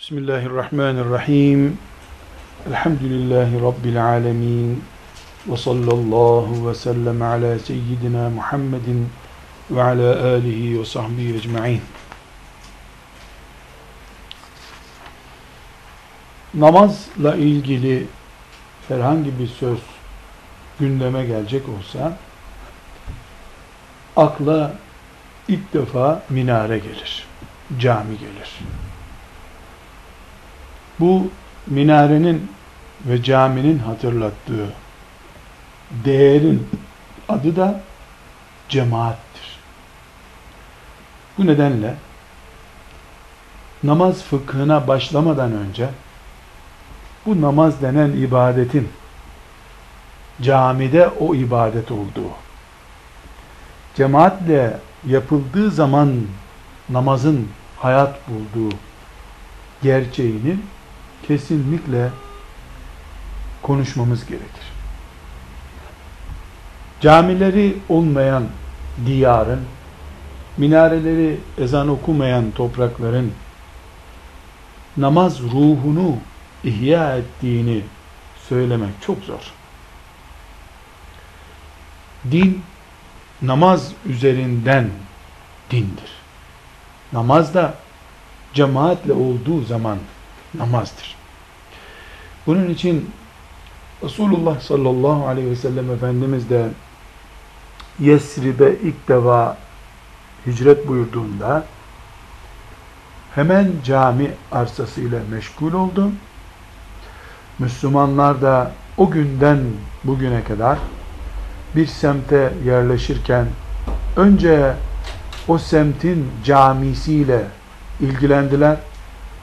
Bismillahirrahmanirrahim. Elhamdülillahi Rabbil alemin. Ve sallallahu ve sellem ala seyyidina Muhammedin ve ala alihi ve sahbihi ecma'in. Namazla ilgili herhangi bir söz gündeme gelecek olsa akla ilk defa minare gelir, cami gelir. Bu minarenin ve caminin hatırlattığı değerin adı da cemaattir. Bu nedenle namaz fıkhına başlamadan önce bu namaz denen ibadetin camide o ibadet olduğu, cemaatle yapıldığı zaman namazın hayat bulduğu gerçeğinin kesinlikle konuşmamız gerekir. Camileri olmayan diyarın, minareleri ezan okumayan toprakların namaz ruhunu ihya ettiğini söylemek çok zor. Din namaz üzerinden dindir. Namaz da cemaatle olduğu zaman namazdır. Bunun için Resulullah sallallahu aleyhi ve sellem Efendimiz de Yesrib'e ilk defa hicret buyurduğunda hemen cami arsasıyla meşgul oldu. Müslümanlar da o günden bugüne kadar bir semte yerleşirken önce o semtin camisiyle ilgilendiler.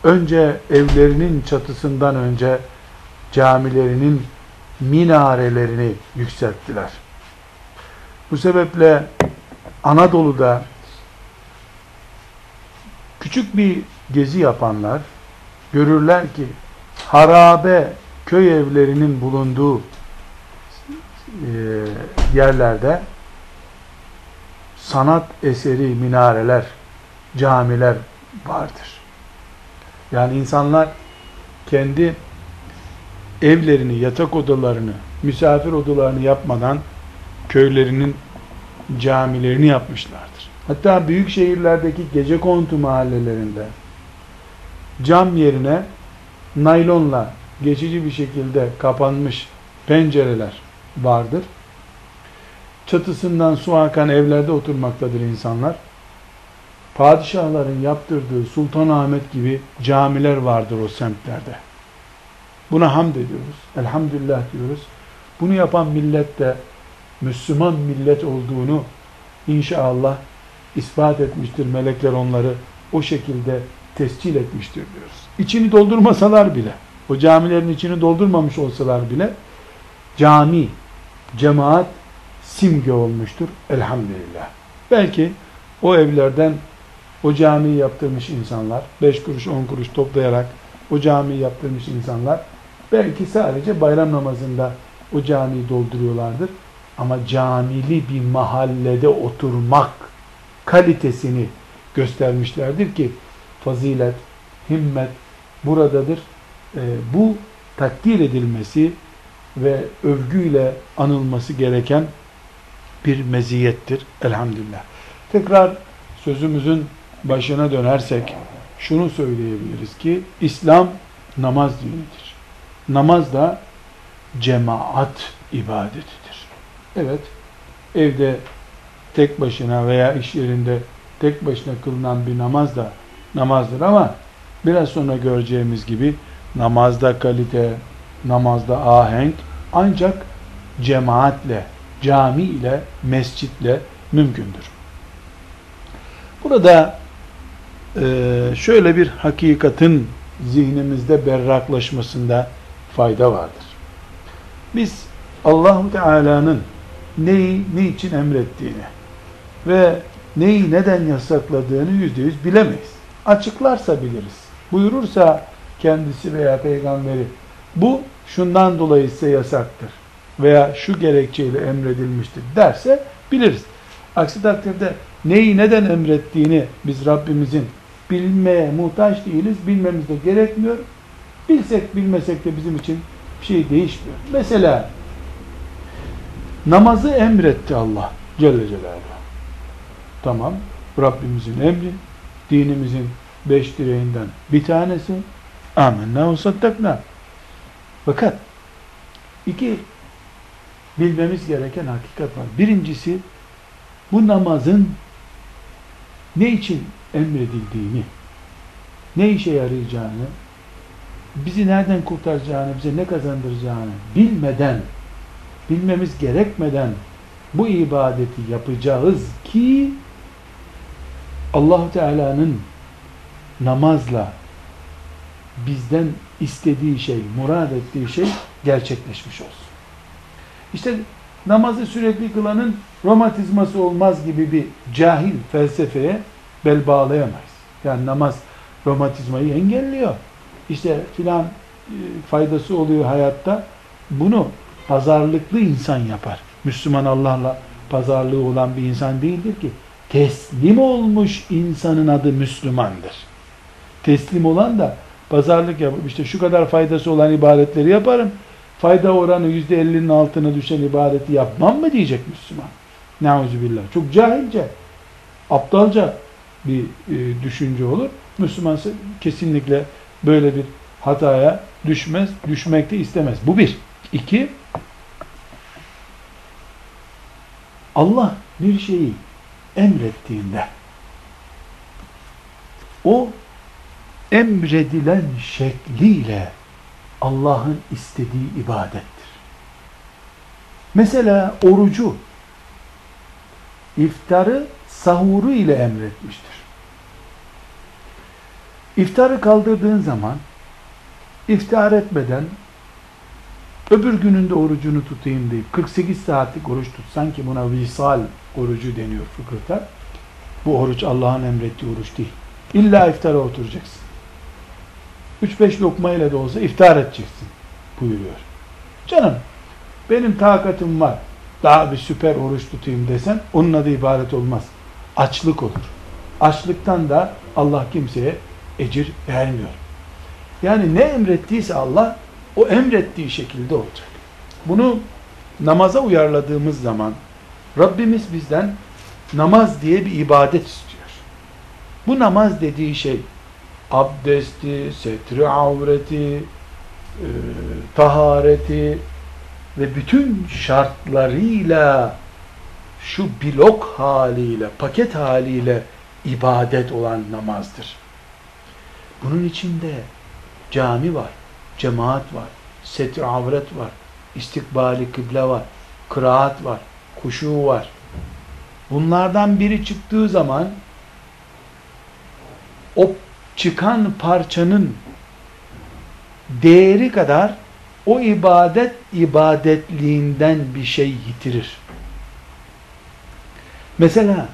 Önce evlerinin çatısından önce camilerinin minarelerini yükselttiler. Bu sebeple Anadolu'da küçük bir gezi yapanlar görürler ki harabe köy evlerinin bulunduğu e, yerlerde sanat eseri minareler, camiler vardır. Yani insanlar kendi evlerini, yatak odalarını, misafir odalarını yapmadan köylerinin camilerini yapmışlardır. Hatta büyük şehirlerdeki gece kontu mahallelerinde cam yerine naylonla geçici bir şekilde kapanmış pencereler vardır. Çatısından su akan evlerde oturmaktadır insanlar. Padişahların yaptırdığı Sultanahmet gibi camiler vardır o semtlerde. Buna hamd ediyoruz. Elhamdülillah diyoruz. Bunu yapan millet de Müslüman millet olduğunu inşallah ispat etmiştir. Melekler onları o şekilde tescil etmiştir diyoruz. İçini doldurmasalar bile, o camilerin içini doldurmamış olsalar bile cami, cemaat simge olmuştur. Elhamdülillah. Belki o evlerden o camiyi yaptırmış insanlar, 5 kuruş 10 kuruş toplayarak o camiyi yaptırmış insanlar belki sadece bayram namazında o camiyi dolduruyorlardır. Ama camili bir mahallede oturmak kalitesini göstermişlerdir ki fazilet, himmet buradadır. E, bu takdir edilmesi ve övgüyle anılması gereken bir meziyettir. Elhamdülillah. Tekrar sözümüzün başına dönersek şunu söyleyebiliriz ki İslam namaz dinidir. Namaz da cemaat ibadetidir. Evet, evde tek başına veya iş yerinde tek başına kılınan bir namaz da namazdır ama biraz sonra göreceğimiz gibi namazda kalite, namazda ahenk ancak cemaatle, cami ile, mescitle mümkündür. Burada şöyle bir hakikatin zihnimizde berraklaşmasında fayda vardır. Biz Allahu Teala'nın neyi niçin emrettiğini ve neyi neden yasakladığını yüzde yüz bilemeyiz. Açıklarsa biliriz. Buyurursa kendisi veya peygamberi bu şundan dolayı ise yasaktır veya şu gerekçeyle emredilmiştir derse biliriz. Aksi takdirde neyi neden emrettiğini biz Rabbimizin bilmeye muhtaç değiliz. Bilmemiz de gerekmiyor. Bilsek bilmesek de bizim için bir şey değişmiyor. Mesela namazı emretti Allah Celle Celaluhu. Tamam. Rabbimizin emri, dinimizin beş direğinden bir tanesi. Amenna ve sattakna. Fakat iki bilmemiz gereken hakikat var. Birincisi bu namazın ne için emredildiğini, ne işe yarayacağını, bizi nereden kurtaracağını, bize ne kazandıracağını bilmeden, bilmemiz gerekmeden bu ibadeti yapacağız ki allah Teala'nın namazla bizden istediği şey, murad ettiği şey gerçekleşmiş olsun. İşte namazı sürekli kılanın romatizması olmaz gibi bir cahil felsefeye bel bağlayamayız. Yani namaz romatizmayı engelliyor. İşte filan e, faydası oluyor hayatta. Bunu pazarlıklı insan yapar. Müslüman Allah'la pazarlığı olan bir insan değildir ki. Teslim olmuş insanın adı Müslümandır. Teslim olan da pazarlık yapıp işte şu kadar faydası olan ibadetleri yaparım. Fayda oranı yüzde ellinin altına düşen ibadeti yapmam mı diyecek Müslüman. Neuzubillah. Çok cahilce, aptalca bir e, düşünce olur. Müslüman kesinlikle böyle bir hataya düşmez, düşmek de istemez. Bu bir. İki, Allah bir şeyi emrettiğinde o emredilen şekliyle Allah'ın istediği ibadettir. Mesela orucu iftarı sahuru ile emretmiştir. İftarı kaldırdığın zaman iftar etmeden öbür gününde orucunu tutayım deyip 48 saatlik oruç tutsan ki buna visal orucu deniyor fıkıhta. Bu oruç Allah'ın emrettiği oruç değil. İlla iftara oturacaksın. 3-5 lokma ile de olsa iftar edeceksin buyuruyor. Canım benim takatım var. Daha bir süper oruç tutayım desen onun adı ibadet olmaz. Açlık olur. Açlıktan da Allah kimseye ecir vermiyor. Yani ne emrettiyse Allah o emrettiği şekilde olacak. Bunu namaza uyarladığımız zaman Rabbimiz bizden namaz diye bir ibadet istiyor. Bu namaz dediği şey abdesti, setri avreti, e, tahareti ve bütün şartlarıyla şu blok haliyle, paket haliyle ibadet olan namazdır. Bunun içinde cami var, cemaat var, setr avret var, istikbali kıble var, kıraat var, kuşu var. Bunlardan biri çıktığı zaman o çıkan parçanın değeri kadar o ibadet ibadetliğinden bir şey yitirir. Mesela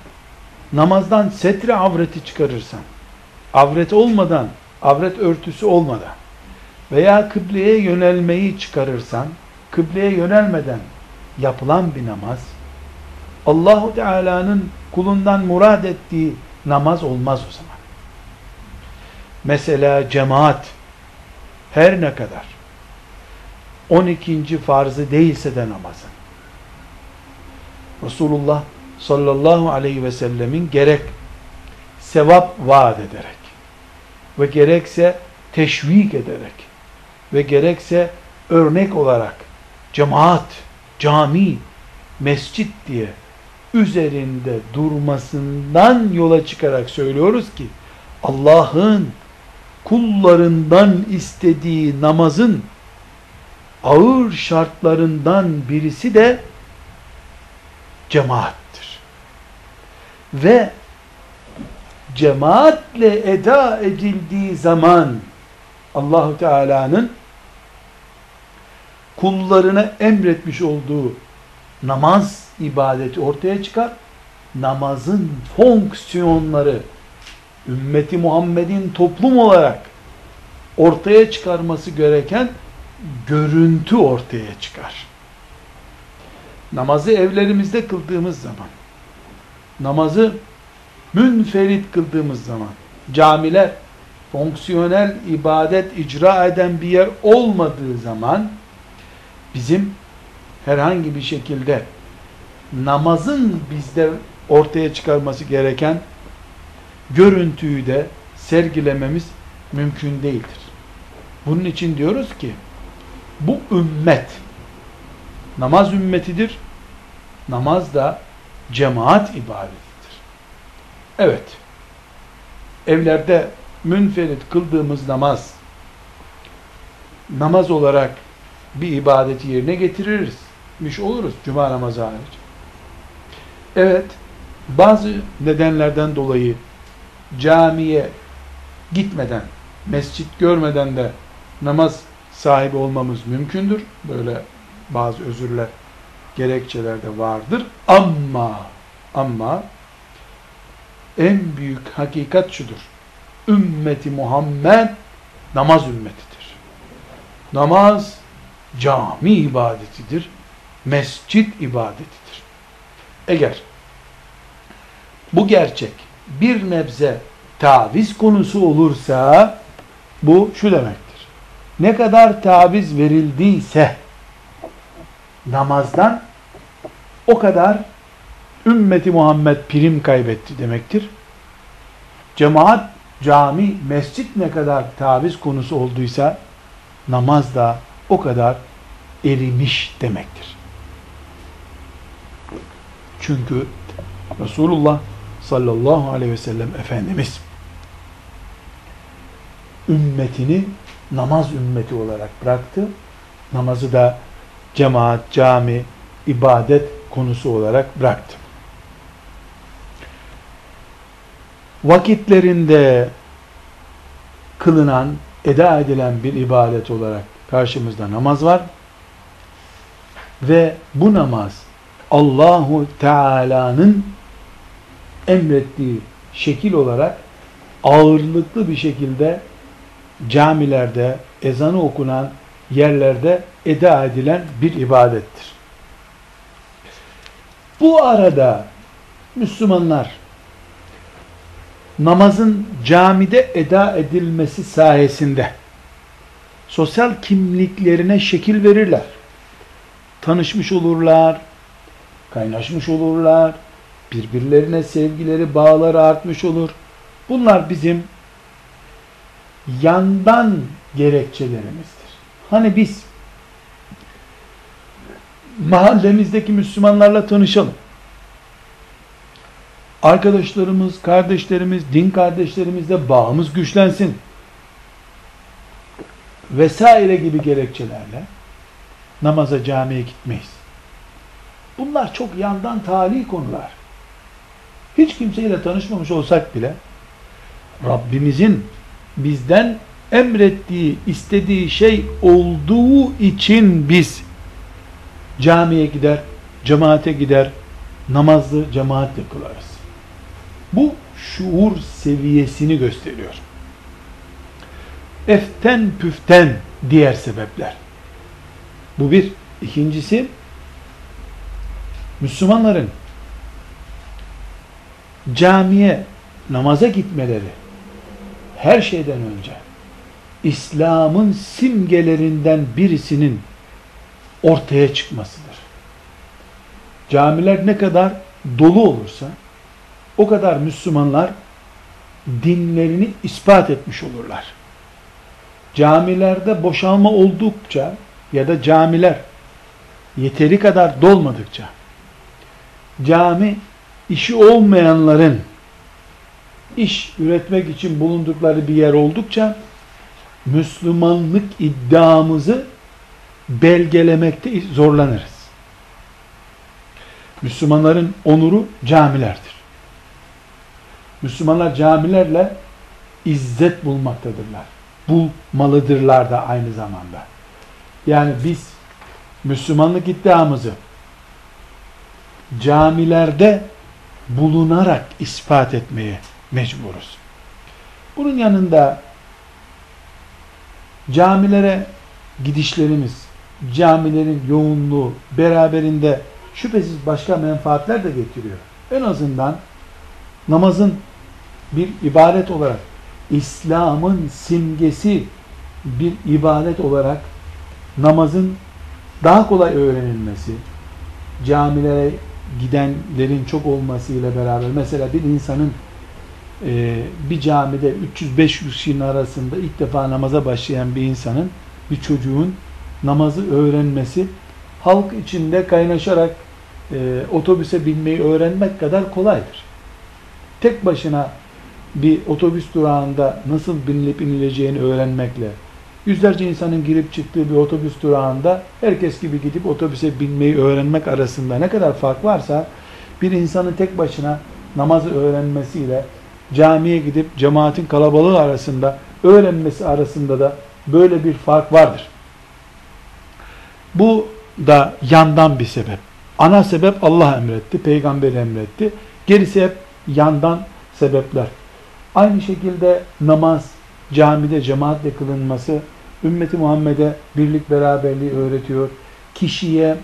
namazdan setri avreti çıkarırsan, avret olmadan, avret örtüsü olmadan veya kıbleye yönelmeyi çıkarırsan, kıbleye yönelmeden yapılan bir namaz, Allahu Teala'nın kulundan murad ettiği namaz olmaz o zaman. Mesela cemaat her ne kadar 12. farzı değilse de namazın Resulullah sallallahu aleyhi ve sellemin gerek sevap vaat ederek ve gerekse teşvik ederek ve gerekse örnek olarak cemaat, cami, mescit diye üzerinde durmasından yola çıkarak söylüyoruz ki Allah'ın kullarından istediği namazın ağır şartlarından birisi de cemaattir. Ve cemaatle eda edildiği zaman Allahu Teala'nın kullarına emretmiş olduğu namaz ibadeti ortaya çıkar. Namazın fonksiyonları ümmeti Muhammed'in toplum olarak ortaya çıkarması gereken görüntü ortaya çıkar. Namazı evlerimizde kıldığımız zaman, namazı münferit kıldığımız zaman, camiler fonksiyonel ibadet icra eden bir yer olmadığı zaman bizim herhangi bir şekilde namazın bizde ortaya çıkarması gereken görüntüyü de sergilememiz mümkün değildir. Bunun için diyoruz ki bu ümmet namaz ümmetidir. Namaz da cemaat ibadetidir. Evet. Evlerde münferit kıldığımız namaz namaz olarak bir ibadeti yerine getiririz. Miş oluruz cuma namazı hariç. Evet, bazı nedenlerden dolayı camiye gitmeden, mescit görmeden de namaz sahibi olmamız mümkündür. Böyle bazı özürler, gerekçeler de vardır. Ama, ama en büyük hakikat şudur. Ümmeti Muhammed namaz ümmetidir. Namaz cami ibadetidir. Mescit ibadetidir. Eğer bu gerçek bir nebze taviz konusu olursa bu şu demektir. Ne kadar taviz verildiyse namazdan o kadar ümmeti Muhammed prim kaybetti demektir. Cemaat, cami, mescit ne kadar taviz konusu olduysa namaz da o kadar erimiş demektir. Çünkü Resulullah sallallahu aleyhi ve sellem Efendimiz ümmetini namaz ümmeti olarak bıraktı. Namazı da cemaat, cami, ibadet konusu olarak bıraktı. Vakitlerinde kılınan, eda edilen bir ibadet olarak karşımızda namaz var. Ve bu namaz Allahu Teala'nın emrettiği şekil olarak ağırlıklı bir şekilde camilerde ezanı okunan yerlerde eda edilen bir ibadettir. Bu arada Müslümanlar namazın camide eda edilmesi sayesinde sosyal kimliklerine şekil verirler. Tanışmış olurlar, kaynaşmış olurlar, birbirlerine sevgileri, bağları artmış olur. Bunlar bizim yandan gerekçelerimizdir. Hani biz mahallemizdeki Müslümanlarla tanışalım. Arkadaşlarımız, kardeşlerimiz, din kardeşlerimizle bağımız güçlensin. Vesaire gibi gerekçelerle namaza camiye gitmeyiz. Bunlar çok yandan tali konular. Hiç kimseyle tanışmamış olsak bile Rabbimizin bizden emrettiği, istediği şey olduğu için biz camiye gider, cemaate gider, namazlı cemaatle kılarız. Bu şuur seviyesini gösteriyor. Eften püften diğer sebepler. Bu bir. İkincisi Müslümanların camiye namaza gitmeleri her şeyden önce İslam'ın simgelerinden birisinin ortaya çıkmasıdır. Camiler ne kadar dolu olursa o kadar Müslümanlar dinlerini ispat etmiş olurlar. Camilerde boşalma oldukça ya da camiler yeteri kadar dolmadıkça cami işi olmayanların iş üretmek için bulundukları bir yer oldukça Müslümanlık iddiamızı belgelemekte zorlanırız. Müslümanların onuru camilerdir. Müslümanlar camilerle izzet bulmaktadırlar. Bulmalıdırlar da aynı zamanda. Yani biz Müslümanlık iddiamızı camilerde bulunarak ispat etmeye mecburuz. Bunun yanında camilere gidişlerimiz, camilerin yoğunluğu beraberinde şüphesiz başka menfaatler de getiriyor. En azından namazın bir ibadet olarak İslam'ın simgesi bir ibadet olarak namazın daha kolay öğrenilmesi, camilere gidenlerin çok olmasıyla beraber mesela bir insanın e, bir camide 300-500 kişinin arasında ilk defa namaza başlayan bir insanın bir çocuğun namazı öğrenmesi halk içinde kaynaşarak e, otobüse binmeyi öğrenmek kadar kolaydır. Tek başına bir otobüs durağında nasıl binilip inileceğini öğrenmekle yüzlerce insanın girip çıktığı bir otobüs durağında herkes gibi gidip otobüse binmeyi öğrenmek arasında ne kadar fark varsa bir insanın tek başına namazı öğrenmesiyle camiye gidip cemaatin kalabalığı arasında öğrenmesi arasında da böyle bir fark vardır. Bu da yandan bir sebep. Ana sebep Allah emretti, peygamber emretti. Gerisi hep yandan sebepler. Aynı şekilde namaz, camide cemaatle kılınması, ümmeti Muhammed'e birlik beraberliği öğretiyor. Kişiye,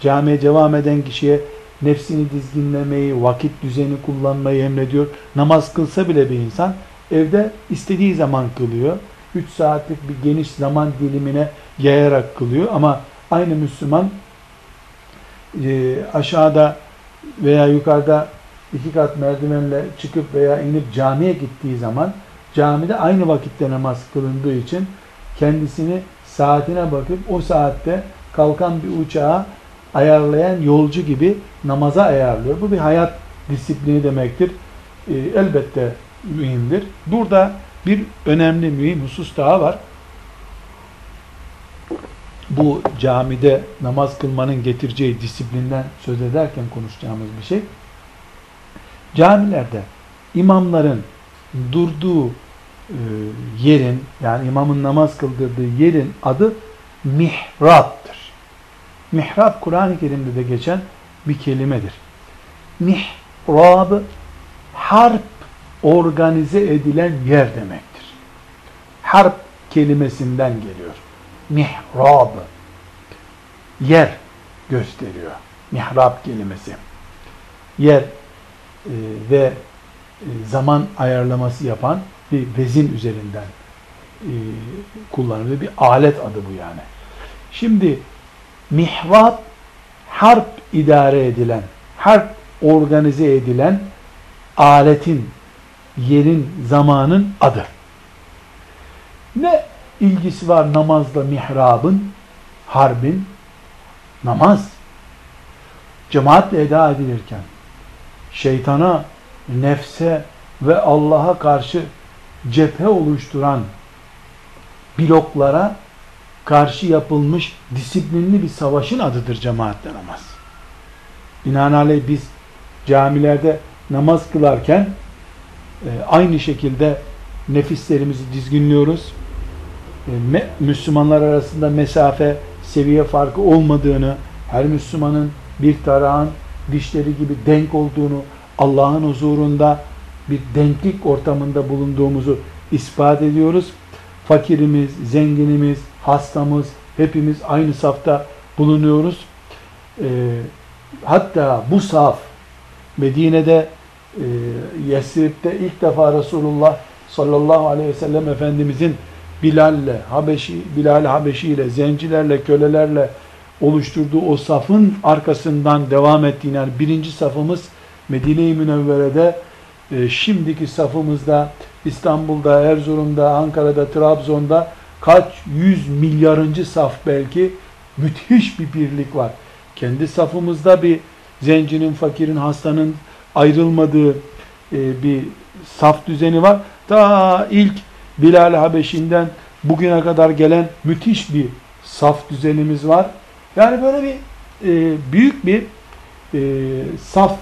camiye devam eden kişiye nefsini dizginlemeyi, vakit düzeni kullanmayı emrediyor. Namaz kılsa bile bir insan evde istediği zaman kılıyor. 3 saatlik bir geniş zaman dilimine yayarak kılıyor ama aynı Müslüman e, aşağıda veya yukarıda iki kat merdivenle çıkıp veya inip camiye gittiği zaman camide aynı vakitte namaz kılındığı için kendisini saatine bakıp o saatte kalkan bir uçağa ayarlayan yolcu gibi namaza ayarlıyor. Bu bir hayat disiplini demektir. E, elbette mühimdir. Burada bir önemli mühim husus daha var. Bu camide namaz kılmanın getireceği disiplinden söz ederken konuşacağımız bir şey. Camilerde imamların durduğu e, yerin yani imamın namaz kıldırdığı yerin adı mihraptır. Mihrap Kur'an-ı Kerim'de de geçen bir kelimedir. Mihrab harp organize edilen yer demektir. Harp kelimesinden geliyor. Mihrab yer gösteriyor. Mihrab kelimesi. Yer ve e, zaman ayarlaması yapan bir vezin üzerinden e, kullanılıyor. Bir alet adı bu yani. Şimdi mihrab harp idare edilen, harp organize edilen aletin, yerin, zamanın adı. Ne ilgisi var namazla mihrabın, harbin? Namaz. Cemaatle eda edilirken, şeytana, nefse ve Allah'a karşı cephe oluşturan bloklara karşı yapılmış disiplinli bir savaşın adıdır cemaatle namaz. Binaenaleyh biz camilerde namaz kılarken e, aynı şekilde nefislerimizi dizginliyoruz. E, Müslümanlar arasında mesafe, seviye farkı olmadığını, her Müslümanın bir tarağın dişleri gibi denk olduğunu, Allah'ın huzurunda bir denklik ortamında bulunduğumuzu ispat ediyoruz. Fakirimiz, zenginimiz, hastamız, hepimiz aynı safta bulunuyoruz. E, hatta bu saf Medine'de e, Yesrib'de ilk defa Resulullah sallallahu aleyhi ve sellem Efendimizin Bilal'le, Habeşi, Bilal Habeşi ile, zencilerle, kölelerle oluşturduğu o safın arkasından devam ettiğini, yani birinci safımız Medine-i Münevvere'de, e, şimdiki safımızda İstanbul'da, Erzurum'da, Ankara'da, Trabzon'da kaç yüz milyarıncı saf belki müthiş bir birlik var. Kendi safımızda bir zencinin, fakirin, hastanın ayrılmadığı e, bir saf düzeni var. Ta ilk Bilal Habeşi'nden bugüne kadar gelen müthiş bir saf düzenimiz var. Yani böyle bir e, büyük bir e, saf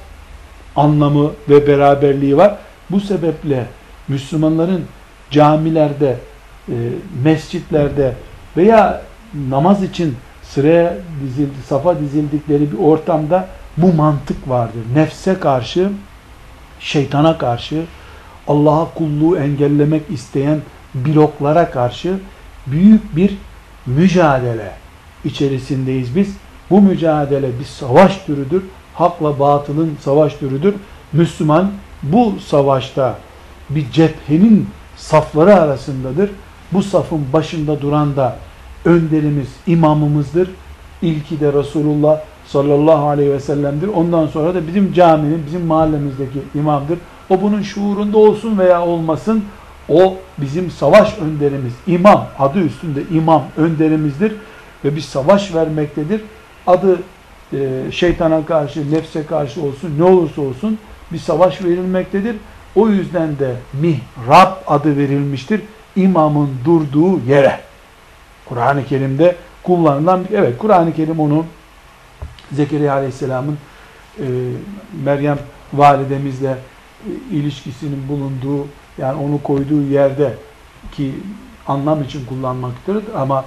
anlamı ve beraberliği var. Bu sebeple Müslümanların camilerde e, mescitlerde veya namaz için sıraya dizildi, safa dizildikleri bir ortamda bu mantık vardır. Nefse karşı, şeytana karşı, Allah'a kulluğu engellemek isteyen bloklara karşı büyük bir mücadele içerisindeyiz biz. Bu mücadele bir savaş türüdür. Hakla batılın savaş türüdür. Müslüman bu savaşta bir cephenin safları arasındadır. Bu safın başında duran da önderimiz, imamımızdır. İlki de Resulullah sallallahu aleyhi ve sellem'dir. Ondan sonra da bizim caminin, bizim mahallemizdeki imamdır. O bunun şuurunda olsun veya olmasın. O bizim savaş önderimiz, imam, adı üstünde imam önderimizdir. Ve bir savaş vermektedir. Adı e, şeytana karşı, nefse karşı olsun, ne olursa olsun bir savaş verilmektedir. O yüzden de mihrap adı verilmiştir. İmamın durduğu yere. Kur'an-ı Kerim'de kullanılan, evet Kur'an-ı Kerim onu Zekeriya Aleyhisselam'ın e, Meryem validemizle e, ilişkisinin bulunduğu yani onu koyduğu yerde ki anlam için kullanmaktadır ama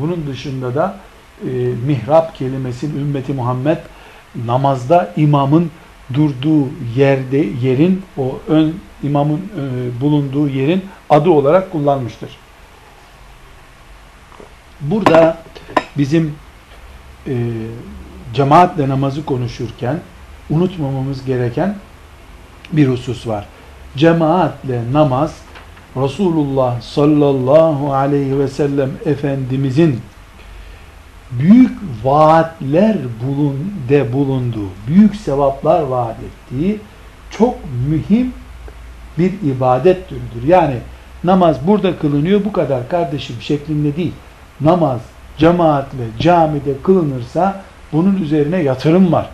bunun dışında da e, mihrap kelimesinin ümmeti Muhammed namazda imamın durduğu yerde yerin o ön imamın e, bulunduğu yerin adı olarak kullanmıştır. Burada bizim e, cemaatle namazı konuşurken unutmamamız gereken bir husus var. Cemaatle namaz Resulullah sallallahu aleyhi ve sellem Efendimizin büyük vaatler bulun, de bulunduğu, büyük sevaplar vaat ettiği çok mühim bir ibadet türüdür. Yani namaz burada kılınıyor bu kadar kardeşim şeklinde değil. Namaz cemaatle camide kılınırsa bunun üzerine yatırım var.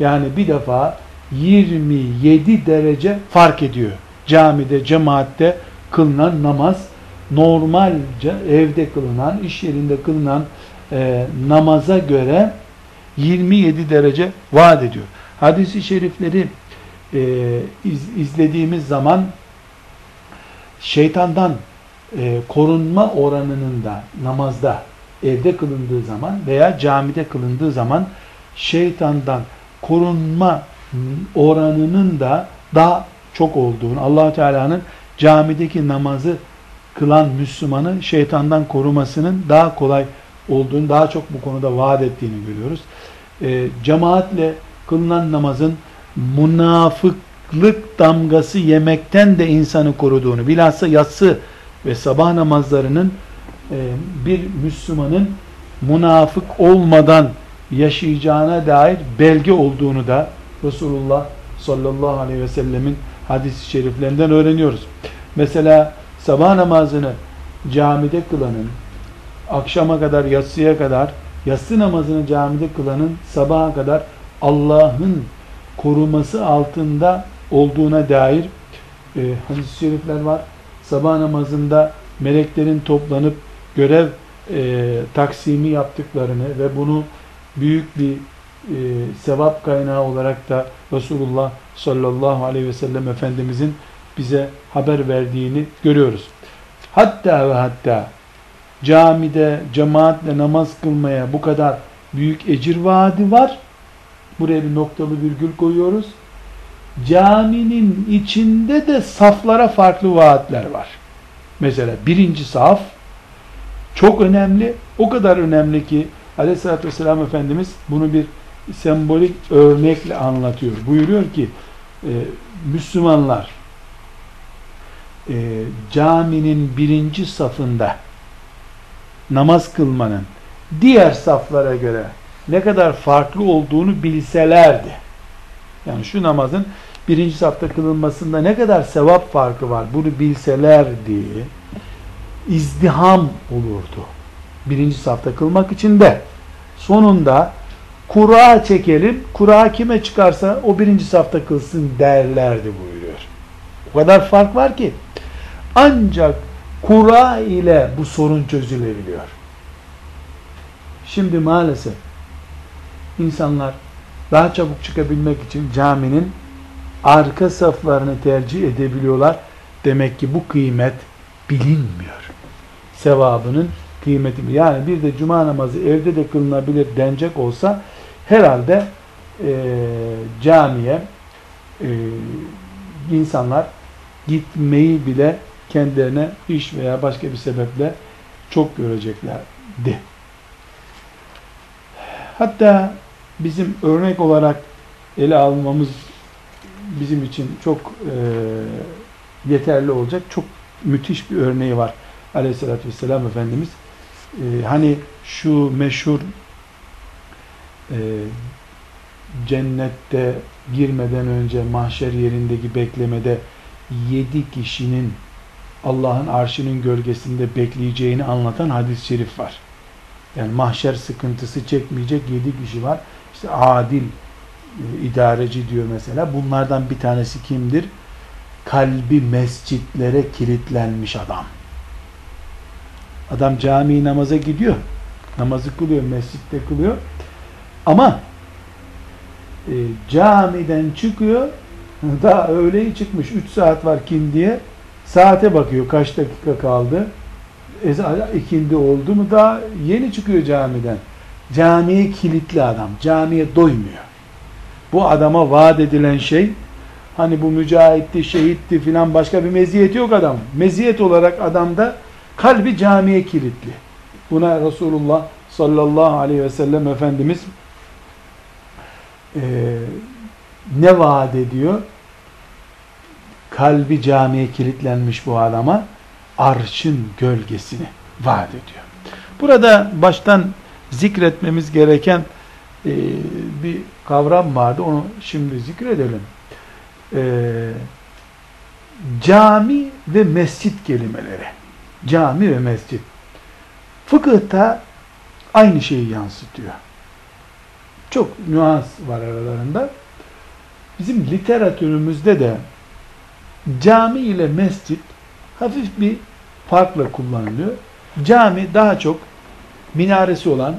Yani bir defa 27 derece fark ediyor. Camide, cemaatte kılınan namaz normalce evde kılınan, iş yerinde kılınan e, namaza göre 27 derece vaat ediyor. Hadis-i şerifleri e, iz, izlediğimiz zaman şeytandan e, korunma oranının da namazda evde kılındığı zaman veya camide kılındığı zaman şeytandan korunma oranının da daha çok olduğunu allah Teala'nın camideki namazı kılan Müslümanı şeytandan korumasının daha kolay olduğunu, daha çok bu konuda vaat ettiğini görüyoruz. E, cemaatle kılınan namazın münafıklık damgası yemekten de insanı koruduğunu, bilhassa yatsı ve sabah namazlarının e, bir Müslümanın münafık olmadan yaşayacağına dair belge olduğunu da Resulullah sallallahu aleyhi ve sellemin hadis-i şeriflerinden öğreniyoruz. Mesela sabah namazını camide kılanın, akşama kadar, yatsıya kadar, yatsı namazını camide kılanın sabaha kadar Allah'ın koruması altında olduğuna dair e, hadis-i şerifler var. Sabah namazında meleklerin toplanıp görev e, taksimi yaptıklarını ve bunu büyük bir e, sevap kaynağı olarak da Resulullah sallallahu aleyhi ve sellem Efendimizin bize haber verdiğini görüyoruz. Hatta ve hatta camide cemaatle namaz kılmaya bu kadar büyük ecir vaadi var. Buraya bir noktalı virgül koyuyoruz. Caminin içinde de saflara farklı vaatler var. Mesela birinci saf çok önemli. O kadar önemli ki Aleyhisselatü Vesselam Efendimiz bunu bir sembolik örnekle anlatıyor. Buyuruyor ki e, Müslümanlar e, caminin birinci safında namaz kılmanın diğer saflara göre ne kadar farklı olduğunu bilselerdi. Yani şu namazın birinci safta kılınmasında ne kadar sevap farkı var bunu bilselerdi izdiham olurdu. Birinci safta kılmak için de sonunda kura çekelim, kura kime çıkarsa o birinci safta kılsın derlerdi buyuruyor. O kadar fark var ki ancak kura ile bu sorun çözülebiliyor. Şimdi maalesef insanlar daha çabuk çıkabilmek için caminin arka saflarını tercih edebiliyorlar. Demek ki bu kıymet bilinmiyor. Sevabının kıymeti. Yani bir de cuma namazı evde de kılınabilir denecek olsa herhalde e, camiye e, insanlar gitmeyi bile kendilerine iş veya başka bir sebeple çok göreceklerdi. Hatta bizim örnek olarak ele almamız bizim için çok e, yeterli olacak çok müthiş bir örneği var. Aleyhissalatü vesselam Efendimiz e, hani şu meşhur e, cennette girmeden önce mahşer yerindeki beklemede yedi kişinin Allah'ın arşının gölgesinde bekleyeceğini anlatan hadis-i şerif var. Yani mahşer sıkıntısı çekmeyecek yedi kişi var. İşte adil e, idareci diyor mesela. Bunlardan bir tanesi kimdir? Kalbi mescitlere kilitlenmiş adam. Adam cami namaza gidiyor. Namazı kılıyor, mescitte kılıyor. Ama e, camiden çıkıyor. Daha öğleyi çıkmış. 3 saat var kim diye. Saate bakıyor kaç dakika kaldı. ikindi oldu mu daha yeni çıkıyor camiden. Camiye kilitli adam. Camiye doymuyor. Bu adama vaat edilen şey hani bu mücahitti, şehitti filan başka bir meziyet yok adam. Meziyet olarak adamda kalbi camiye kilitli. Buna Resulullah sallallahu aleyhi ve sellem Efendimiz e, ne vaat ediyor? Kalbi camiye kilitlenmiş bu adama arşın gölgesini vaat ediyor. Burada baştan zikretmemiz gereken e, bir kavram vardı. Onu şimdi zikredelim. E, cami ve mescit kelimeleri. Cami ve mescit. Fıkıhta aynı şeyi yansıtıyor. Çok nüans var aralarında. Bizim literatürümüzde de Cami ile mescit hafif bir farkla kullanılıyor. Cami daha çok minaresi olan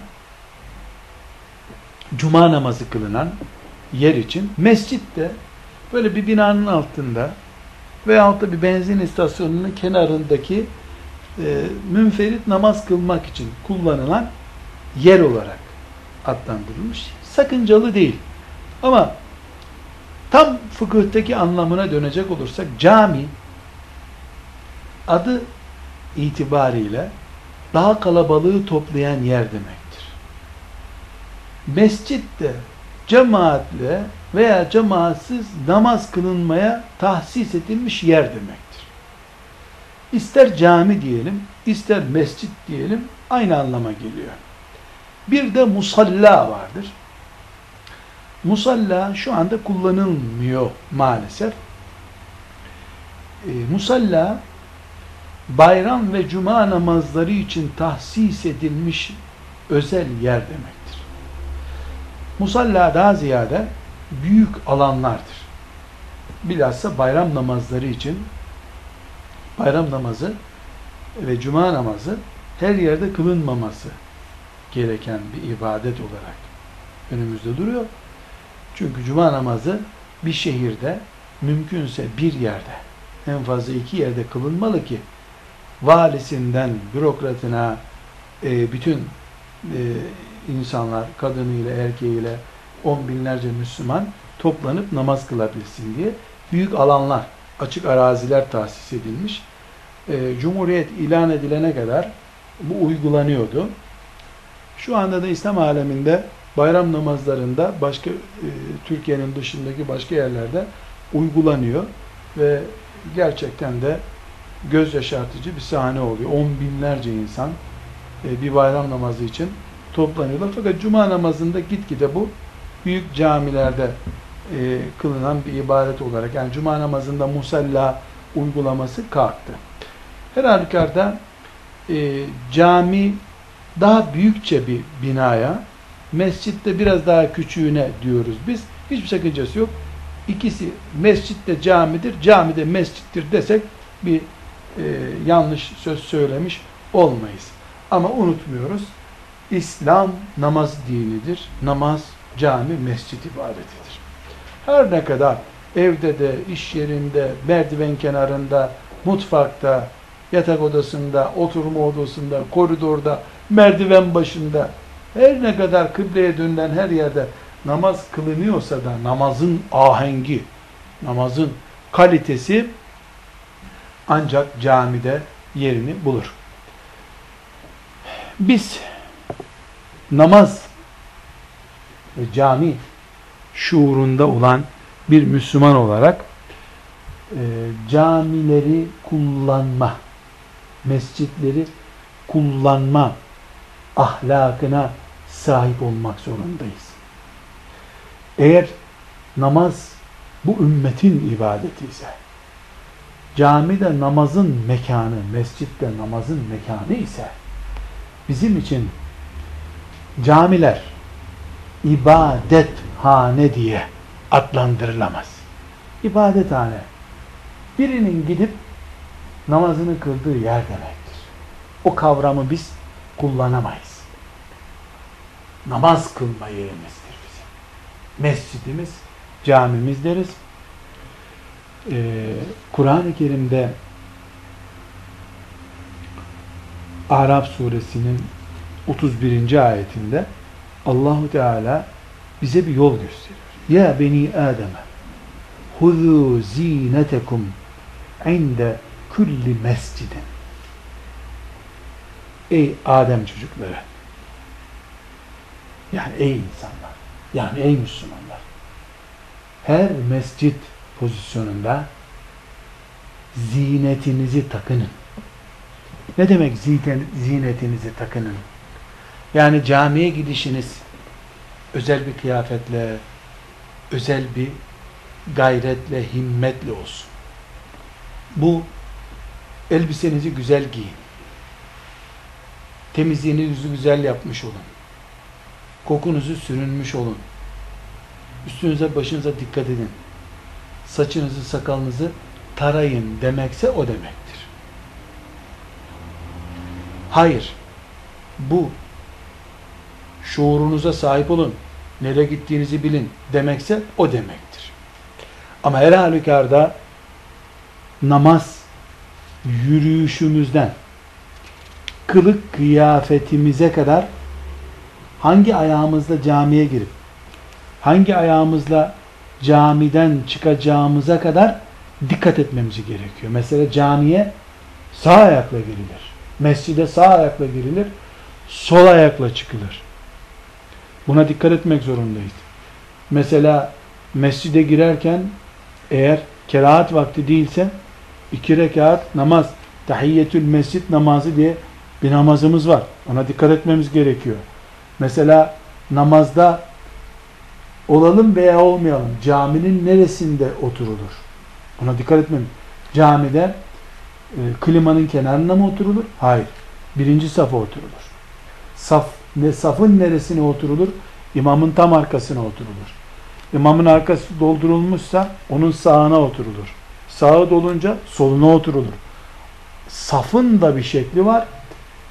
cuma namazı kılınan yer için. Mescit de böyle bir binanın altında veyahut da bir benzin istasyonunun kenarındaki e, münferit namaz kılmak için kullanılan yer olarak adlandırılmış. Sakıncalı değil. Ama Tam fıkıhtaki anlamına dönecek olursak cami adı itibariyle daha kalabalığı toplayan yer demektir. Mescit de cemaatle veya cemaatsiz namaz kılınmaya tahsis edilmiş yer demektir. İster cami diyelim, ister mescit diyelim aynı anlama geliyor. Bir de musalla vardır. Musalla şu anda kullanılmıyor maalesef. E, musalla bayram ve cuma namazları için tahsis edilmiş özel yer demektir. Musalla daha ziyade büyük alanlardır. Bilhassa bayram namazları için bayram namazı ve cuma namazı her yerde kılınmaması gereken bir ibadet olarak önümüzde duruyor. Çünkü cuma namazı bir şehirde mümkünse bir yerde en fazla iki yerde kılınmalı ki valisinden bürokratına e, bütün e, insanlar kadınıyla erkeğiyle on binlerce Müslüman toplanıp namaz kılabilsin diye büyük alanlar, açık araziler tahsis edilmiş. E, Cumhuriyet ilan edilene kadar bu uygulanıyordu. Şu anda da İslam aleminde bayram namazlarında başka e, Türkiye'nin dışındaki başka yerlerde uygulanıyor ve gerçekten de göz yaşartıcı bir sahne oluyor. On binlerce insan e, bir bayram namazı için toplanıyorlar. Fakat cuma namazında gitgide bu büyük camilerde e, kılınan bir ibadet olarak yani cuma namazında musalla uygulaması kalktı. Her halükarda cami daha büyükçe bir binaya mescitte biraz daha küçüğüne diyoruz biz. Hiçbir sakıncası yok. İkisi mescitte camidir, camide mescittir desek bir e, yanlış söz söylemiş olmayız. Ama unutmuyoruz. İslam namaz dinidir. Namaz cami mescit ibadetidir. Her ne kadar evde de, iş yerinde, merdiven kenarında, mutfakta, yatak odasında, oturma odasında, koridorda, merdiven başında her ne kadar kıbleye dönülen her yerde namaz kılınıyorsa da namazın ahengi, namazın kalitesi ancak camide yerini bulur. Biz namaz ve cami şuurunda olan bir Müslüman olarak e, camileri kullanma, mescitleri kullanma ahlakına sahip olmak zorundayız. Eğer namaz bu ümmetin ibadeti ise, camide namazın mekanı, mescitte namazın mekanı ise, bizim için camiler ibadet hane diye adlandırılamaz. İbadethane birinin gidip namazını kıldığı yer demektir. O kavramı biz kullanamayız. Namaz kılma yerimizdir bizim. Mescidimiz, camimiz deriz. Ee, Kur'an-ı Kerim'de Arap suresinin 31. ayetinde Allahu Teala bize bir yol gösteriyor. Ya beni Adem'e huzu zinetekum inde kulli mescidin Ey Adem çocukları yani ey insanlar yani ey Müslümanlar her mescit pozisyonunda zinetinizi takının. Ne demek zinetinizi takının? Yani camiye gidişiniz özel bir kıyafetle, özel bir gayretle, himmetle olsun. Bu elbisenizi güzel giyin. Temizliğinizi güzel yapmış olun. Kokunuzu sürünmüş olun. Üstünüze başınıza dikkat edin. Saçınızı sakalınızı tarayın demekse o demektir. Hayır. Bu şuurunuza sahip olun. Nereye gittiğinizi bilin demekse o demektir. Ama her halükarda namaz yürüyüşümüzden kılık kıyafetimize kadar hangi ayağımızla camiye girip hangi ayağımızla camiden çıkacağımıza kadar dikkat etmemiz gerekiyor. Mesela camiye sağ ayakla girilir. Mescide sağ ayakla girilir. Sol ayakla çıkılır. Buna dikkat etmek zorundayız. Mesela mescide girerken eğer kerahat vakti değilse iki rekat namaz, tahiyyetül mescid namazı diye bir namazımız var. Ona dikkat etmemiz gerekiyor. Mesela namazda olalım veya olmayalım caminin neresinde oturulur? Buna dikkat etmemiz. Camide e, klimanın kenarına mı oturulur? Hayır. Birinci safa oturulur. Saf, ne, safın neresine oturulur? İmamın tam arkasına oturulur. İmamın arkası doldurulmuşsa onun sağına oturulur. Sağı dolunca soluna oturulur. Safın da bir şekli var.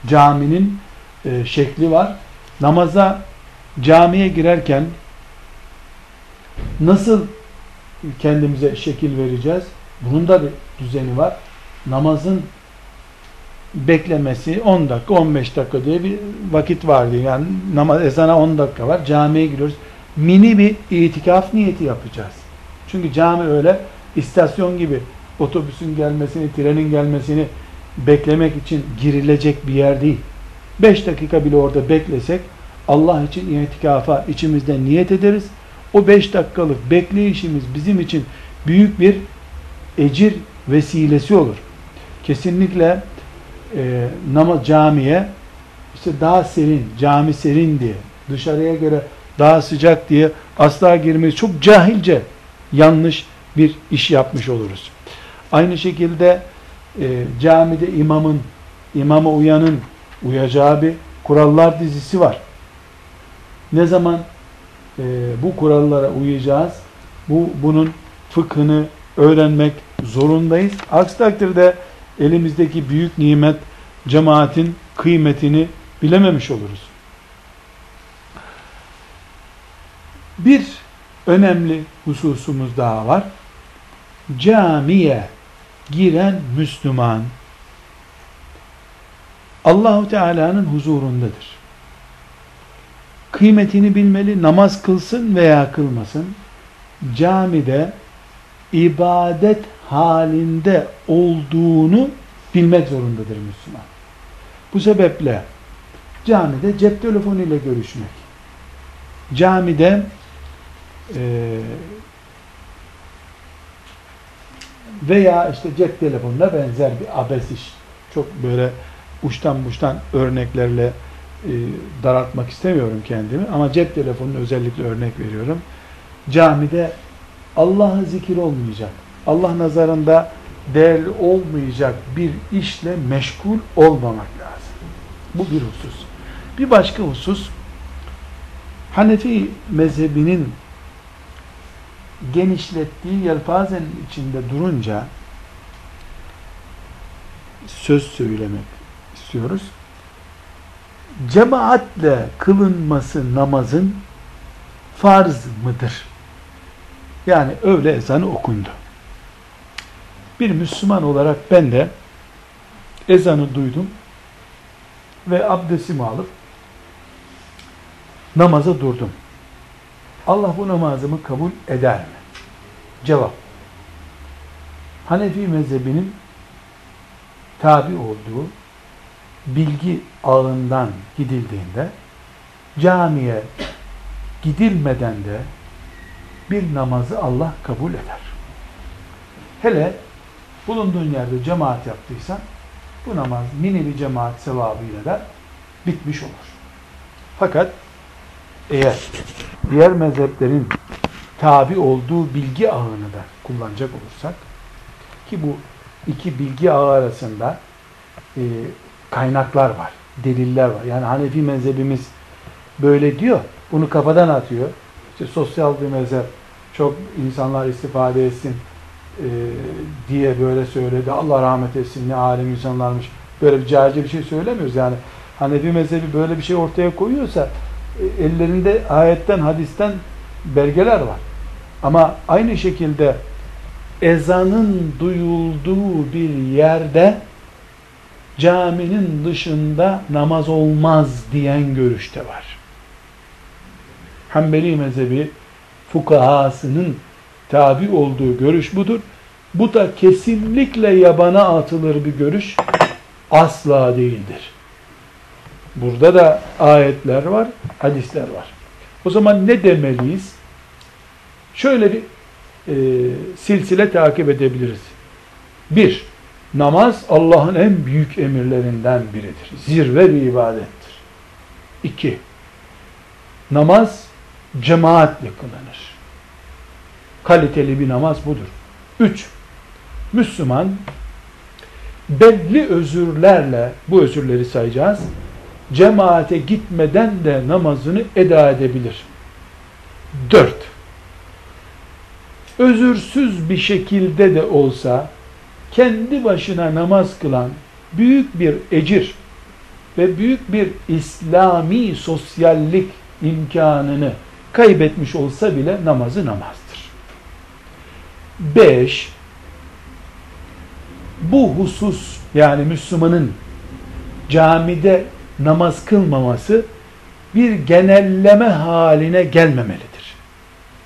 Caminin e, şekli var. Namaza camiye girerken nasıl kendimize şekil vereceğiz? Bunun da bir düzeni var. Namazın beklemesi 10 dakika 15 dakika diye bir vakit vardı. Yani namaz ezana 10 dakika var. Camiye giriyoruz. Mini bir itikaf niyeti yapacağız. Çünkü cami öyle istasyon gibi otobüsün gelmesini, trenin gelmesini beklemek için girilecek bir yer değil. 5 dakika bile orada beklesek Allah için itikafa içimizde niyet ederiz. O 5 dakikalık bekleyişimiz bizim için büyük bir ecir vesilesi olur. Kesinlikle e, namaz camiye işte daha serin, cami serin diye, dışarıya göre daha sıcak diye asla girmeyiz. Çok cahilce yanlış bir iş yapmış oluruz. Aynı şekilde e, camide imamın, imama uyanın uyacağı bir kurallar dizisi var. Ne zaman e, bu kurallara uyacağız? Bu bunun fıkhını öğrenmek zorundayız. Aksi takdirde elimizdeki büyük nimet cemaatin kıymetini bilememiş oluruz. Bir önemli hususumuz daha var. Camiye giren Müslüman Allahu Teala'nın huzurundadır. Kıymetini bilmeli, namaz kılsın veya kılmasın. Camide ibadet halinde olduğunu bilmek zorundadır Müslüman. Bu sebeple camide cep telefonuyla görüşmek, camide e, veya işte cep telefonuna benzer bir abes iş. Çok böyle uçtan buçtan örneklerle e, daraltmak istemiyorum kendimi ama cep telefonunu özellikle örnek veriyorum. Camide Allah'ın zikir olmayacak, Allah nazarında değerli olmayacak bir işle meşgul olmamak lazım. Bu bir husus. Bir başka husus, Hanefi mezhebinin genişlettiği yelpazenin içinde durunca söz söylemek istiyoruz. Cemaatle kılınması namazın farz mıdır? Yani öyle ezanı okundu. Bir Müslüman olarak ben de ezanı duydum ve abdestimi alıp namaza durdum. Allah bu namazımı kabul eder mi? Cevap. Hanefi mezhebinin tabi olduğu bilgi ağından gidildiğinde camiye gidilmeden de bir namazı Allah kabul eder. Hele bulunduğun yerde cemaat yaptıysan bu namaz mini bir cemaat sevabıyla da bitmiş olur. Fakat eğer diğer mezheplerin tabi olduğu bilgi ağını da kullanacak olursak ki bu iki bilgi ağı arasında e, kaynaklar var, deliller var. Yani Hanefi mezhebimiz böyle diyor, bunu kafadan atıyor. İşte sosyal bir mezhep, çok insanlar istifade etsin e, diye böyle söyledi. Allah rahmet etsin, ne alim insanlarmış. Böyle bir cahilce bir şey söylemiyoruz. Yani Hanefi mezhebi böyle bir şey ortaya koyuyorsa e, ellerinde ayetten, hadisten belgeler var. Ama aynı şekilde ezanın duyulduğu bir yerde caminin dışında namaz olmaz diyen görüşte var. Hanbeli mezhebi fukahasının tabi olduğu görüş budur. Bu da kesinlikle yabana atılır bir görüş asla değildir. Burada da ayetler var, hadisler var. O zaman ne demeliyiz? Şöyle bir e, silsile takip edebiliriz. Bir, namaz Allah'ın en büyük emirlerinden biridir. Zirve bir ibadettir. İki, namaz cemaatle kılınır. Kaliteli bir namaz budur. Üç, Müslüman belli özürlerle, bu özürleri sayacağız, cemaate gitmeden de namazını eda edebilir. Dört, özürsüz bir şekilde de olsa kendi başına namaz kılan büyük bir ecir ve büyük bir İslami sosyallik imkanını kaybetmiş olsa bile namazı namazdır. 5. Bu husus yani Müslümanın camide namaz kılmaması bir genelleme haline gelmemelidir.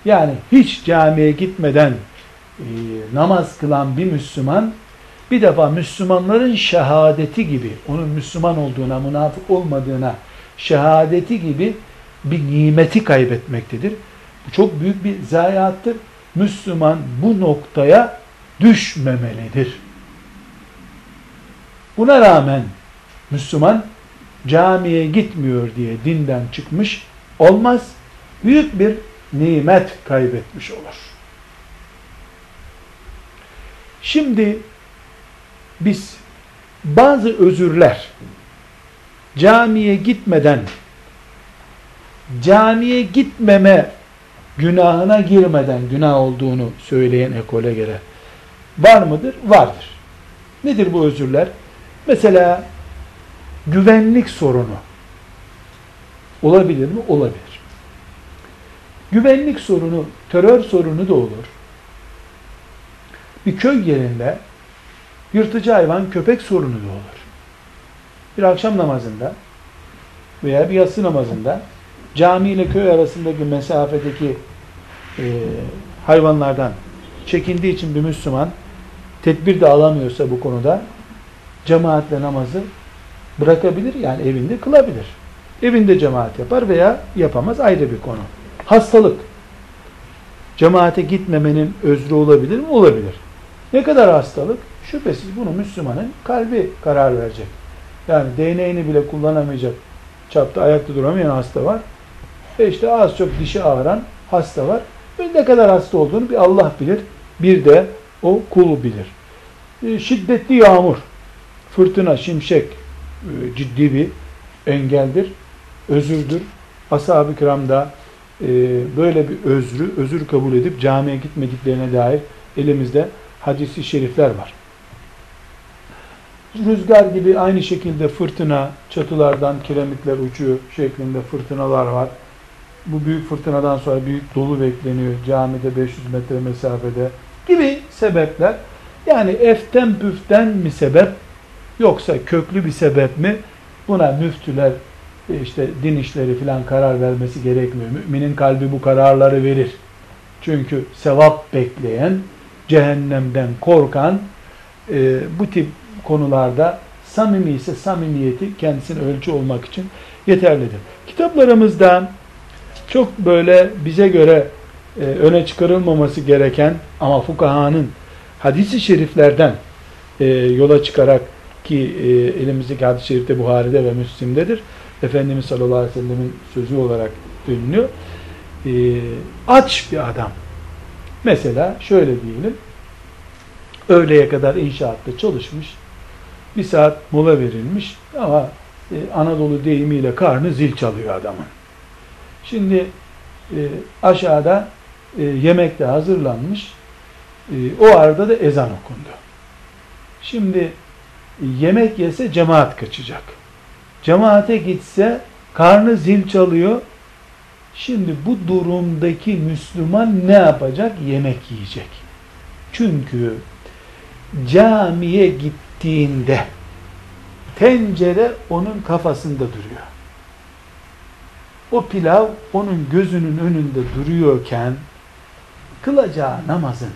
Yani hiç camiye gitmeden e, namaz kılan bir Müslüman bir defa Müslümanların şehadeti gibi onun Müslüman olduğuna, münafık olmadığına şehadeti gibi bir nimeti kaybetmektedir. Bu çok büyük bir zayiattır. Müslüman bu noktaya düşmemelidir. Buna rağmen Müslüman camiye gitmiyor diye dinden çıkmış olmaz. Büyük bir nimet kaybetmiş olur. Şimdi biz bazı özürler camiye gitmeden camiye gitmeme günahına girmeden günah olduğunu söyleyen ekole göre var mıdır? Vardır. Nedir bu özürler? Mesela güvenlik sorunu olabilir mi? Olabilir. Güvenlik sorunu, terör sorunu da olur. Bir köy yerinde yırtıcı hayvan, köpek sorunu da olur. Bir akşam namazında veya bir yatsı namazında cami ile köy arasındaki mesafedeki e, hayvanlardan çekindiği için bir Müslüman tedbir de alamıyorsa bu konuda cemaatle namazı bırakabilir yani evinde kılabilir. Evinde cemaat yapar veya yapamaz ayrı bir konu. Hastalık. Cemaate gitmemenin özrü olabilir mi? Olabilir. Ne kadar hastalık? Şüphesiz bunu Müslümanın kalbi karar verecek. Yani değneğini bile kullanamayacak çapta ayakta duramayan hasta var. E işte az çok dişi ağıran hasta var. Ne kadar hasta olduğunu bir Allah bilir. Bir de o kul bilir. E, şiddetli yağmur, fırtına, şimşek e, ciddi bir engeldir, özürdür. Ashab-ı kiramda e, böyle bir özrü, özür kabul edip camiye gitmediklerine dair elimizde hadisi şerifler var. Rüzgar gibi aynı şekilde fırtına, çatılardan kiremitler uçuyor şeklinde fırtınalar var. Bu büyük fırtınadan sonra büyük dolu bekleniyor camide 500 metre mesafede gibi sebepler. Yani eften püften mi sebep yoksa köklü bir sebep mi? Buna müftüler e, işte din işleri filan karar vermesi gerekmiyor. Müminin kalbi bu kararları verir. Çünkü sevap bekleyen, cehennemden korkan e, bu tip konularda samimi ise samimiyeti kendisine ölçü olmak için yeterlidir. Kitaplarımızda çok böyle bize göre e, öne çıkarılmaması gereken ama fukahanın hadisi şeriflerden e, yola çıkarak ki e, elimizdeki hadis-i şerifte Buhari'de ve Müslim'dedir. Efendimiz sallallahu aleyhi ve sellemin sözü olarak deniliyor. E, aç bir adam. Mesela şöyle diyelim. Öğleye kadar inşaatta çalışmış. Bir saat mola verilmiş ama e, Anadolu deyimiyle karnı zil çalıyor adamın. Şimdi e, aşağıda e, yemek de hazırlanmış. E, o arada da ezan okundu. Şimdi e, yemek yese cemaat kaçacak. Cemaate gitse karnı zil çalıyor. Şimdi bu durumdaki Müslüman ne yapacak? Yemek yiyecek. Çünkü camiye gittiğinde tencere onun kafasında duruyor. O pilav onun gözünün önünde duruyorken kılacağı namazın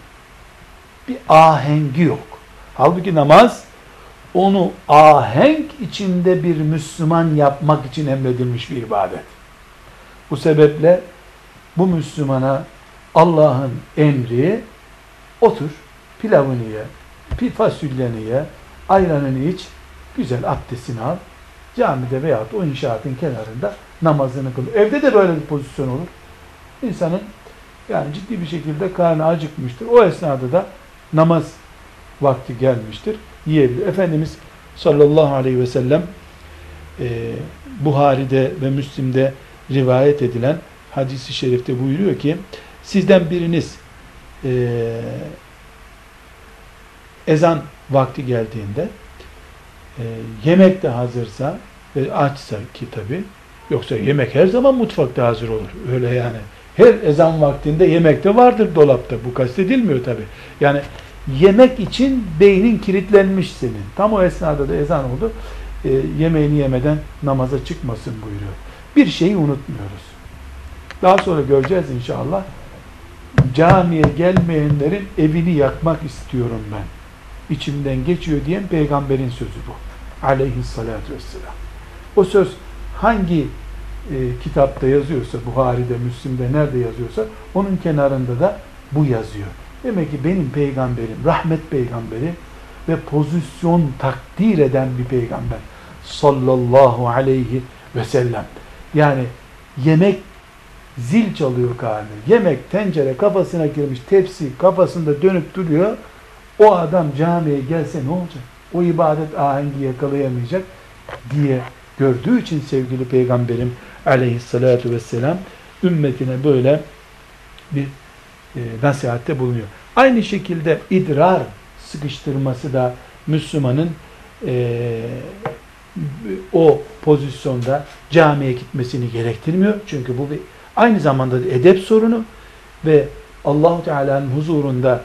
bir ahengi yok. Halbuki namaz onu ahenk içinde bir Müslüman yapmak için emredilmiş bir ibadet. Bu sebeple bu Müslümana Allah'ın emri otur, pilavını ye, fasulyeni ye, ayranını iç, güzel abdestini al, camide veya o inşaatın kenarında namazını kıl. Evde de böyle bir pozisyon olur. İnsanın yani ciddi bir şekilde karnı acıkmıştır. O esnada da namaz vakti gelmiştir. Yiyebilir. Efendimiz sallallahu aleyhi ve sellem e, Buhari'de ve Müslim'de rivayet edilen hadisi şerifte buyuruyor ki sizden biriniz e, ezan vakti geldiğinde e, yemek de hazırsa ve açsa ki tabi yoksa yemek her zaman mutfakta hazır olur. Öyle yani. Her ezan vaktinde yemek de vardır dolapta. Bu kastedilmiyor tabi. Yani yemek için beynin kilitlenmiş senin. Tam o esnada da ezan oldu. E, yemeğini yemeden namaza çıkmasın buyuruyor. Bir şeyi unutmuyoruz. Daha sonra göreceğiz inşallah. Camiye gelmeyenlerin evini yakmak istiyorum ben. İçimden geçiyor diyen peygamberin sözü bu. Aleyhissalatü vesselam. O söz hangi e, kitapta yazıyorsa, Buhari'de, Müslim'de nerede yazıyorsa onun kenarında da bu yazıyor. Demek ki benim peygamberim, rahmet peygamberi ve pozisyon takdir eden bir peygamber sallallahu aleyhi ve sellem. Yani yemek zil çalıyor karnı. Yemek tencere kafasına girmiş, tepsi kafasında dönüp duruyor. O adam camiye gelse ne olacak? O ibadet ahengi yakalayamayacak diye gördüğü için sevgili peygamberim aleyhissalatu vesselam ümmetine böyle bir e, nasihatte bulunuyor. Aynı şekilde idrar sıkıştırması da Müslümanın e, o pozisyonda camiye gitmesini gerektirmiyor. Çünkü bu bir aynı zamanda edep sorunu ve Allahu Teala'nın huzurunda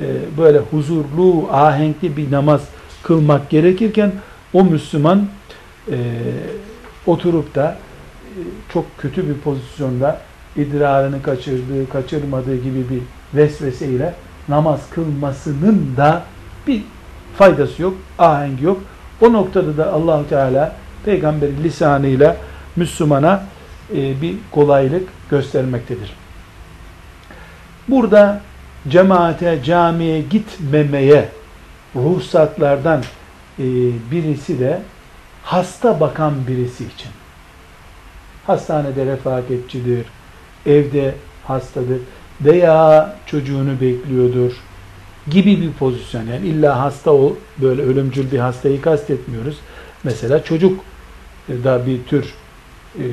e, böyle huzurlu, ahenkli bir namaz kılmak gerekirken o Müslüman e, oturup da e, çok kötü bir pozisyonda idrarını kaçırdığı, kaçırmadığı gibi bir vesveseyle namaz kılmasının da bir faydası yok, ahengi yok. O noktada da Allahu Teala peygamberi lisanıyla Müslümana e, bir kolaylık göstermektedir. Burada cemaate, camiye gitmemeye ruhsatlardan e, birisi de hasta bakan birisi için. Hastanede refakatçidir, evde hastadır veya çocuğunu bekliyordur gibi bir pozisyon. Yani illa hasta o böyle ölümcül bir hastayı kastetmiyoruz. Mesela çocuk da bir tür e,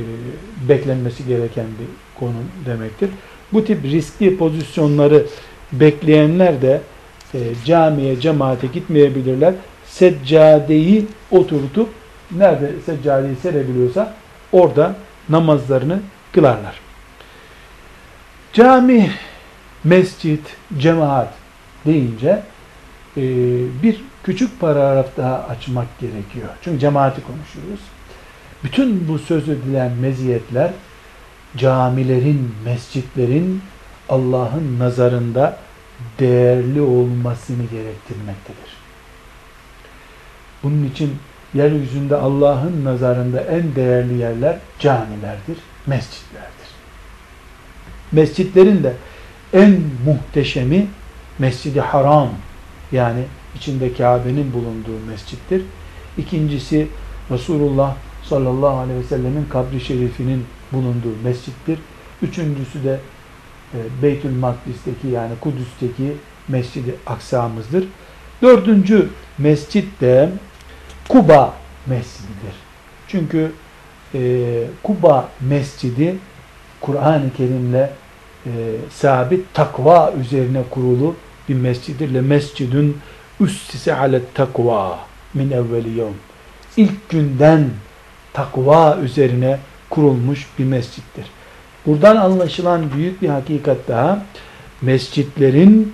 beklenmesi gereken bir konu demektir. Bu tip riskli pozisyonları bekleyenler de e, camiye, cemaate gitmeyebilirler. Seccadeyi oturtup nerede seccadeyi serebiliyorsa orada namazlarını kılarlar. Cami, mescit, cemaat deyince e, bir küçük paragraf daha açmak gerekiyor. Çünkü cemaati konuşuyoruz. Bütün bu söz edilen meziyetler camilerin, mescitlerin Allah'ın nazarında değerli olmasını gerektirmektedir. Bunun için yeryüzünde Allah'ın nazarında en değerli yerler camilerdir, mescitlerdir. Mescitlerin de en muhteşemi Mescidi Haram yani içinde Kabe'nin bulunduğu mescittir. İkincisi Resulullah sallallahu aleyhi ve sellemin kabri şerifinin bulunduğu mescittir. Üçüncüsü de e, Beytül Makdis'teki yani Kudüs'teki Mescid-i Aksa'mızdır. Dördüncü mescit de Kuba Mescididir. Çünkü e, Kuba Mescidi Kur'an-ı Kerim'le e, sabit takva üzerine kurulu bir mescidir. Le mescidün üssise ale takva min evveli yevm. İlk günden takva üzerine kurulmuş bir mescittir. Buradan anlaşılan büyük bir hakikat daha mescitlerin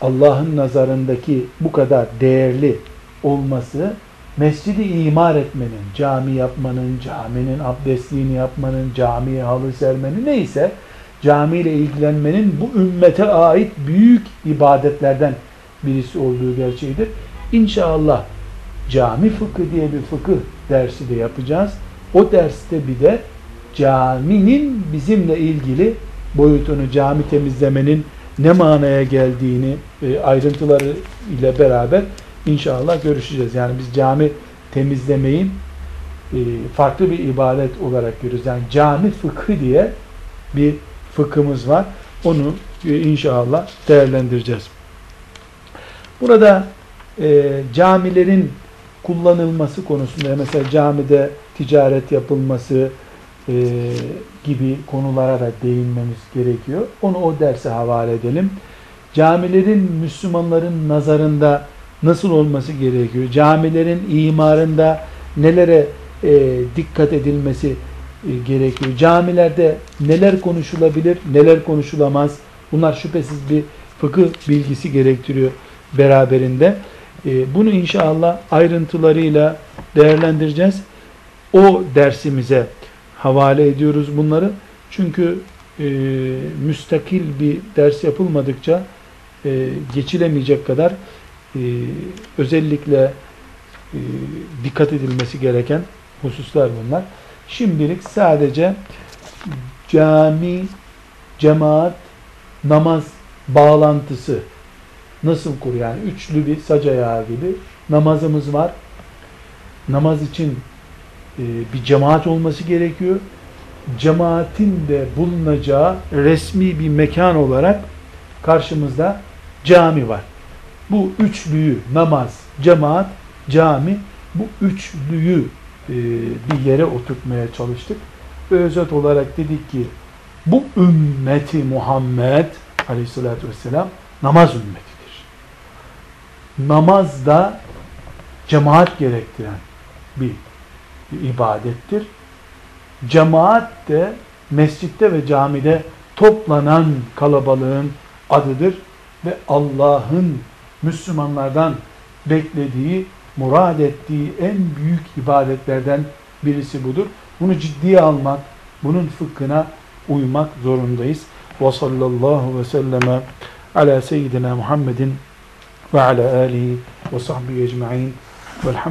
Allah'ın nazarındaki bu kadar değerli olması mescidi imar etmenin, cami yapmanın, caminin abdestliğini yapmanın, camiye halı sermenin neyse camiyle ilgilenmenin bu ümmete ait büyük ibadetlerden birisi olduğu gerçeğidir. İnşallah cami fıkı diye bir fıkıh dersi de yapacağız. O derste bir de caminin bizimle ilgili boyutunu, cami temizlemenin ne manaya geldiğini e, ayrıntıları ile beraber inşallah görüşeceğiz. Yani biz cami temizlemeyi e, farklı bir ibadet olarak görüyoruz. Yani cami fıkı diye bir fıkhımız var. Onu e, inşallah değerlendireceğiz. Burada e, camilerin kullanılması konusunda mesela camide ticaret yapılması e, gibi konulara da değinmemiz gerekiyor. Onu o derse havale edelim. Camilerin Müslümanların nazarında nasıl olması gerekiyor? Camilerin imarında nelere e, dikkat edilmesi e, gerekiyor? Camilerde neler konuşulabilir, neler konuşulamaz? Bunlar şüphesiz bir fıkıh bilgisi gerektiriyor beraberinde. E, bunu inşallah ayrıntılarıyla değerlendireceğiz. O dersimize havale ediyoruz bunları. Çünkü e, müstakil bir ders yapılmadıkça e, geçilemeyecek kadar e, özellikle e, dikkat edilmesi gereken hususlar bunlar. Şimdilik sadece cami, cemaat, namaz bağlantısı nasıl kur yani üçlü bir sac ayağı gibi namazımız var. Namaz için e, bir cemaat olması gerekiyor. Cemaatin de bulunacağı resmi bir mekan olarak karşımızda cami var. Bu üçlüyü namaz, cemaat, cami bu üçlüyü e, bir yere oturtmaya çalıştık. Ve özet olarak dedik ki bu ümmeti Muhammed aleyhissalatü vesselam namaz ümmetidir. Namaz da cemaat gerektiren bir ibadettir. Cemaat de mescitte ve camide toplanan kalabalığın adıdır ve Allah'ın Müslümanlardan beklediği, murad ettiği en büyük ibadetlerden birisi budur. Bunu ciddiye almak, bunun fıkhına uymak zorundayız. Ve sallallahu ve selleme ala seyyidina Muhammedin ve ala alihi ve sahbihi ecma'in velhamdülillah.